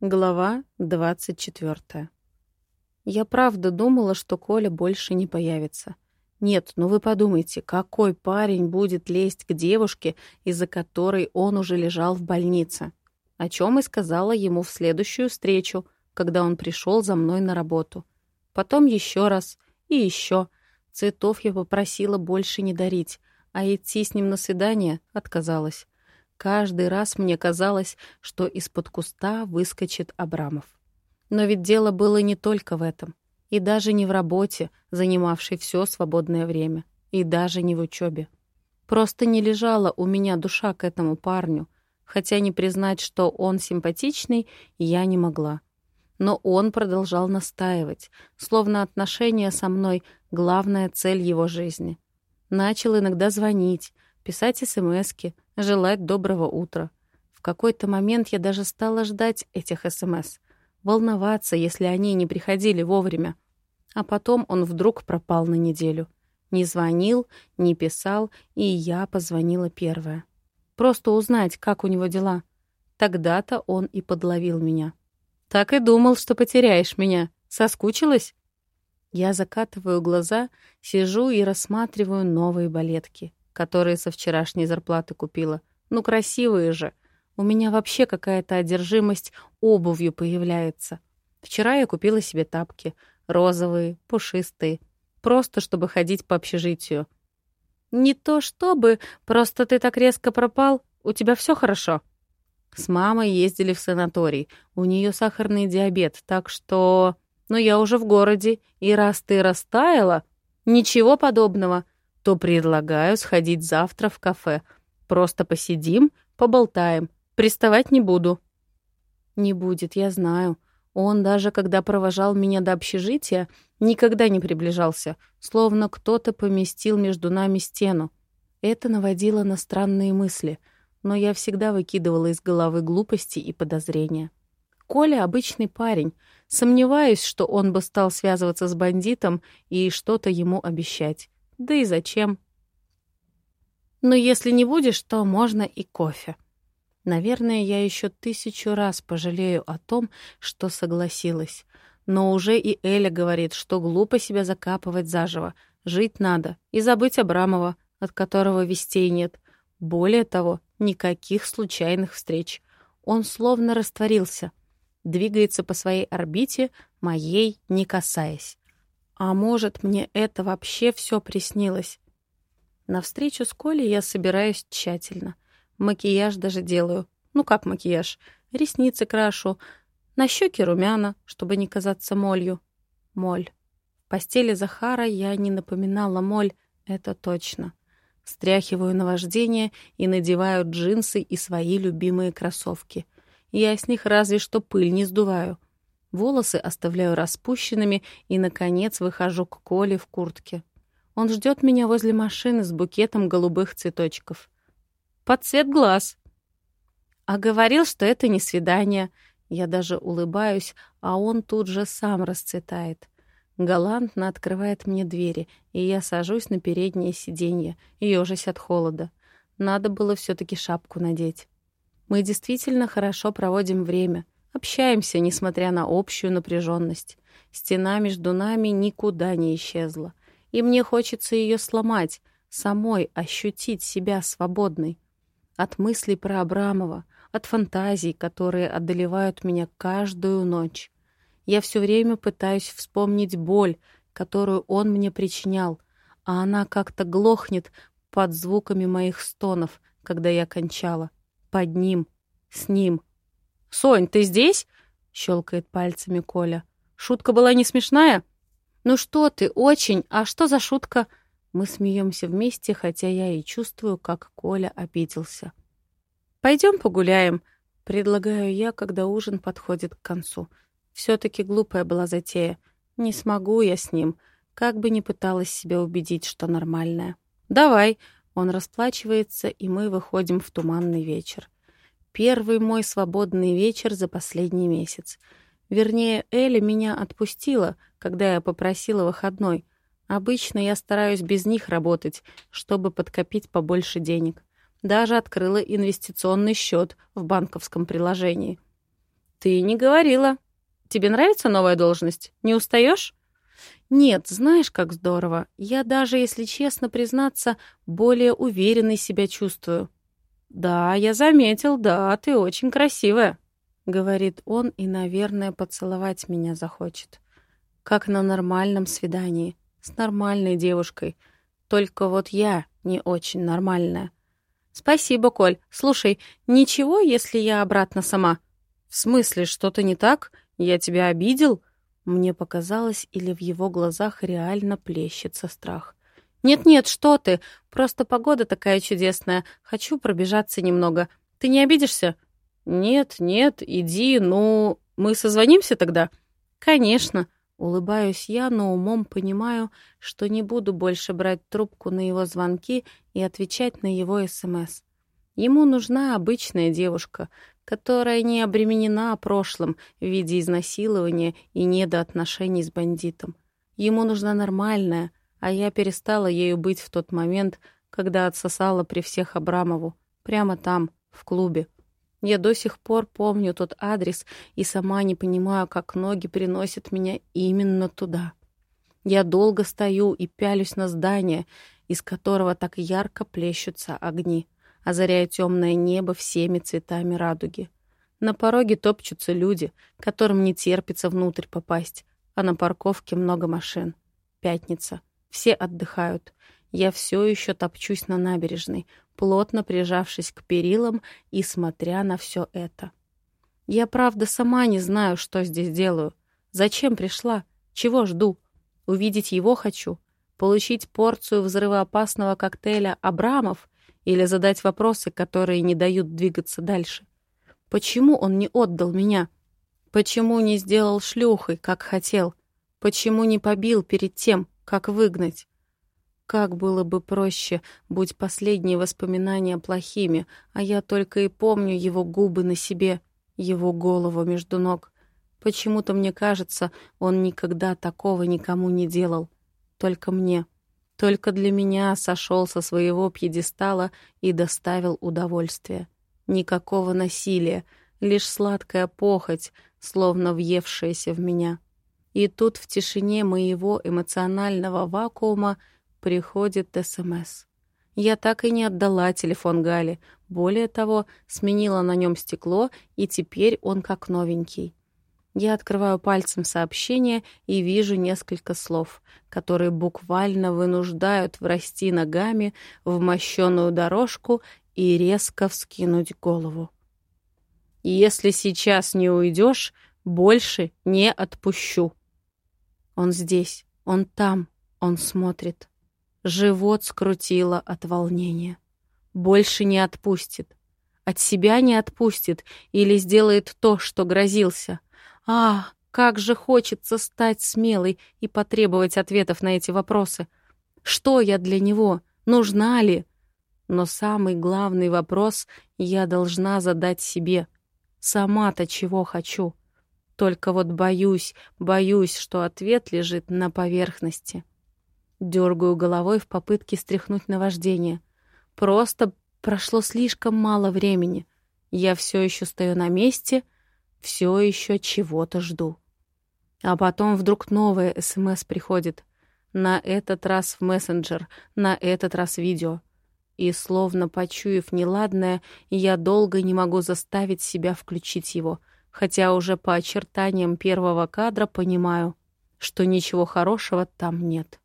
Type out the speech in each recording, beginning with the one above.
Глава 24. Я правда думала, что Коля больше не появится. Нет, ну вы подумайте, какой парень будет лезть к девушке, из-за которой он уже лежал в больнице? О чем и сказала ему в следующую встречу, когда он пришел за мной на работу. Потом еще раз и еще. Цветов я попросила больше не дарить, а идти с ним на свидание отказалась. Каждый раз мне казалось, что из-под куста выскочит Абрамов. Но ведь дело было не только в этом. И даже не в работе, занимавшей все свободное время. И даже не в учебе. Просто не лежала у меня душа к этому парню. Хотя не признать, что он симпатичный, я не могла. Но он продолжал настаивать, словно отношения со мной — главная цель его жизни. Начал иногда звонить, писать смски, желать доброго утра. В какой-то момент я даже стала ждать этих СМС, волноваться, если они не приходили вовремя. А потом он вдруг пропал на неделю. Не звонил, не писал, и я позвонила первая. Просто узнать, как у него дела. Тогда-то он и подловил меня. «Так и думал, что потеряешь меня. Соскучилась?» Я закатываю глаза, сижу и рассматриваю новые балетки которые со вчерашней зарплаты купила. Ну, красивые же. У меня вообще какая-то одержимость обувью появляется. Вчера я купила себе тапки. Розовые, пушистые. Просто, чтобы ходить по общежитию. Не то чтобы, просто ты так резко пропал. У тебя все хорошо? С мамой ездили в санаторий. У нее сахарный диабет, так что... Но ну, я уже в городе, и раз ты растаяла... Ничего подобного то предлагаю сходить завтра в кафе. Просто посидим, поболтаем. Приставать не буду». «Не будет, я знаю. Он даже, когда провожал меня до общежития, никогда не приближался, словно кто-то поместил между нами стену. Это наводило на странные мысли, но я всегда выкидывала из головы глупости и подозрения. Коля — обычный парень. Сомневаюсь, что он бы стал связываться с бандитом и что-то ему обещать. Да и зачем? Но если не будешь, то можно и кофе. Наверное, я еще тысячу раз пожалею о том, что согласилась. Но уже и Эля говорит, что глупо себя закапывать заживо. Жить надо. И забыть Абрамова, от которого вестей нет. Более того, никаких случайных встреч. Он словно растворился. Двигается по своей орбите, моей не касаясь. А может, мне это вообще все приснилось? На встречу с Колей я собираюсь тщательно. Макияж даже делаю. Ну как макияж? Ресницы крашу. На щеки румяна, чтобы не казаться молью. Моль. В постели Захара я не напоминала моль, это точно. Стряхиваю наваждение и надеваю джинсы и свои любимые кроссовки. Я с них разве что пыль не сдуваю. Волосы оставляю распущенными и, наконец, выхожу к Коле в куртке. Он ждет меня возле машины с букетом голубых цветочков. Под цвет глаз. А говорил, что это не свидание. Я даже улыбаюсь, а он тут же сам расцветает. Галантно открывает мне двери, и я сажусь на переднее сиденье, ежась от холода. Надо было все таки шапку надеть. Мы действительно хорошо проводим время — Общаемся, несмотря на общую напряженность. Стена между нами никуда не исчезла. И мне хочется ее сломать, самой ощутить себя свободной. От мыслей про Абрамова, от фантазий, которые одолевают меня каждую ночь. Я все время пытаюсь вспомнить боль, которую он мне причинял, а она как-то глохнет под звуками моих стонов, когда я кончала. Под ним, с ним — «Сонь, ты здесь?» — щелкает пальцами Коля. «Шутка была не смешная?» «Ну что ты, очень! А что за шутка?» Мы смеемся вместе, хотя я и чувствую, как Коля обиделся. «Пойдем погуляем», — предлагаю я, когда ужин подходит к концу. Все-таки глупая была затея. Не смогу я с ним, как бы ни пыталась себя убедить, что нормальная. «Давай», — он расплачивается, и мы выходим в туманный вечер. Первый мой свободный вечер за последний месяц. Вернее, Эля меня отпустила, когда я попросила выходной. Обычно я стараюсь без них работать, чтобы подкопить побольше денег. Даже открыла инвестиционный счет в банковском приложении. «Ты не говорила. Тебе нравится новая должность? Не устаешь? «Нет, знаешь, как здорово. Я даже, если честно признаться, более уверенной себя чувствую». «Да, я заметил, да, ты очень красивая», — говорит он и, наверное, поцеловать меня захочет. Как на нормальном свидании, с нормальной девушкой. Только вот я не очень нормальная. «Спасибо, Коль. Слушай, ничего, если я обратно сама?» «В смысле, что-то не так? Я тебя обидел?» Мне показалось, или в его глазах реально плещется страх. «Нет-нет, что ты! Просто погода такая чудесная. Хочу пробежаться немного. Ты не обидишься?» «Нет, нет, иди, ну... Мы созвонимся тогда?» «Конечно!» Улыбаюсь я, но умом понимаю, что не буду больше брать трубку на его звонки и отвечать на его СМС. Ему нужна обычная девушка, которая не обременена прошлым в виде изнасилования и недоотношений с бандитом. Ему нужна нормальная, а я перестала ею быть в тот момент, когда отсосала при всех Абрамову, прямо там, в клубе. Я до сих пор помню тот адрес и сама не понимаю, как ноги приносят меня именно туда. Я долго стою и пялюсь на здание, из которого так ярко плещутся огни озаряя темное небо всеми цветами радуги. На пороге топчутся люди, которым не терпится внутрь попасть, а на парковке много машин. Пятница. Все отдыхают. Я все еще топчусь на набережной, плотно прижавшись к перилам и смотря на все это. Я, правда, сама не знаю, что здесь делаю. Зачем пришла? Чего жду? Увидеть его хочу? Получить порцию взрывоопасного коктейля «Абрамов» или задать вопросы, которые не дают двигаться дальше. Почему он не отдал меня? Почему не сделал шлюхой, как хотел? Почему не побил перед тем, как выгнать? Как было бы проще, будь последние воспоминания плохими, а я только и помню его губы на себе, его голову между ног. Почему-то мне кажется, он никогда такого никому не делал. Только мне. Только для меня сошел со своего пьедестала и доставил удовольствие. Никакого насилия, лишь сладкая похоть, словно въевшаяся в меня. И тут в тишине моего эмоционального вакуума приходит СМС. Я так и не отдала телефон Гале. Более того, сменила на нем стекло, и теперь он как новенький. Я открываю пальцем сообщение и вижу несколько слов, которые буквально вынуждают врасти ногами в мощеную дорожку и резко вскинуть голову. «Если сейчас не уйдешь, больше не отпущу». Он здесь, он там, он смотрит. Живот скрутило от волнения. Больше не отпустит. От себя не отпустит или сделает то, что грозился — а, как же хочется стать смелой и потребовать ответов на эти вопросы. Что я для него? Нужна ли? Но самый главный вопрос я должна задать себе. Сама-то чего хочу? Только вот боюсь, боюсь, что ответ лежит на поверхности. Дергаю головой в попытке стряхнуть наваждение. Просто прошло слишком мало времени. Я все еще стою на месте — все еще чего-то жду. А потом вдруг новое СМС приходит. На этот раз в мессенджер, на этот раз видео. И, словно почуяв неладное, я долго не могу заставить себя включить его, хотя уже по очертаниям первого кадра понимаю, что ничего хорошего там нет.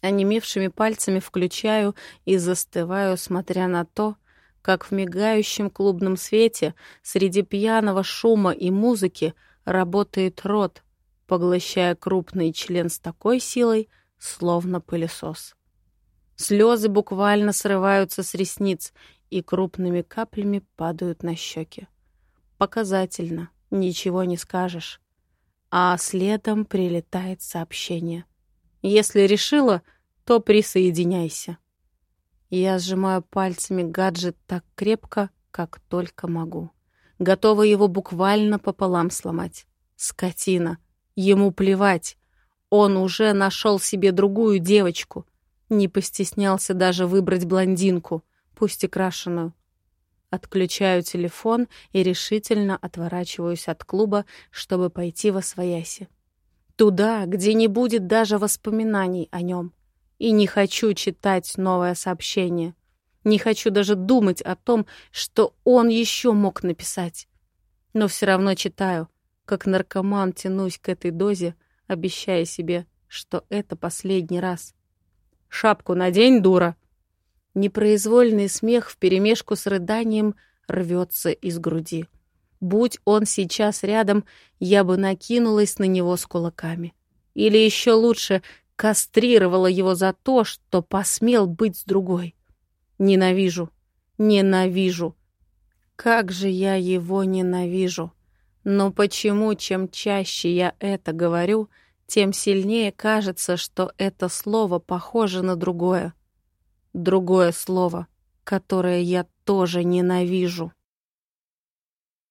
Онемевшими пальцами включаю и застываю, смотря на то, как в мигающем клубном свете среди пьяного шума и музыки работает рот, поглощая крупный член с такой силой, словно пылесос. Слезы буквально срываются с ресниц и крупными каплями падают на щеки. Показательно, ничего не скажешь. А следом прилетает сообщение. Если решила, то присоединяйся. Я сжимаю пальцами гаджет так крепко, как только могу. Готова его буквально пополам сломать. Скотина. Ему плевать. Он уже нашел себе другую девочку. Не постеснялся даже выбрать блондинку, пусть и крашеную. Отключаю телефон и решительно отворачиваюсь от клуба, чтобы пойти во свояси. Туда, где не будет даже воспоминаний о нем. И не хочу читать новое сообщение. Не хочу даже думать о том, что он еще мог написать. Но все равно читаю, как наркоман тянусь к этой дозе, обещая себе, что это последний раз. «Шапку надень, дура!» Непроизвольный смех вперемешку с рыданием рвется из груди. Будь он сейчас рядом, я бы накинулась на него с кулаками. Или еще лучше, кастрировала его за то, что посмел быть с другой. Ненавижу, ненавижу. Как же я его ненавижу. Но почему, чем чаще я это говорю, тем сильнее кажется, что это слово похоже на другое. Другое слово, которое я тоже ненавижу.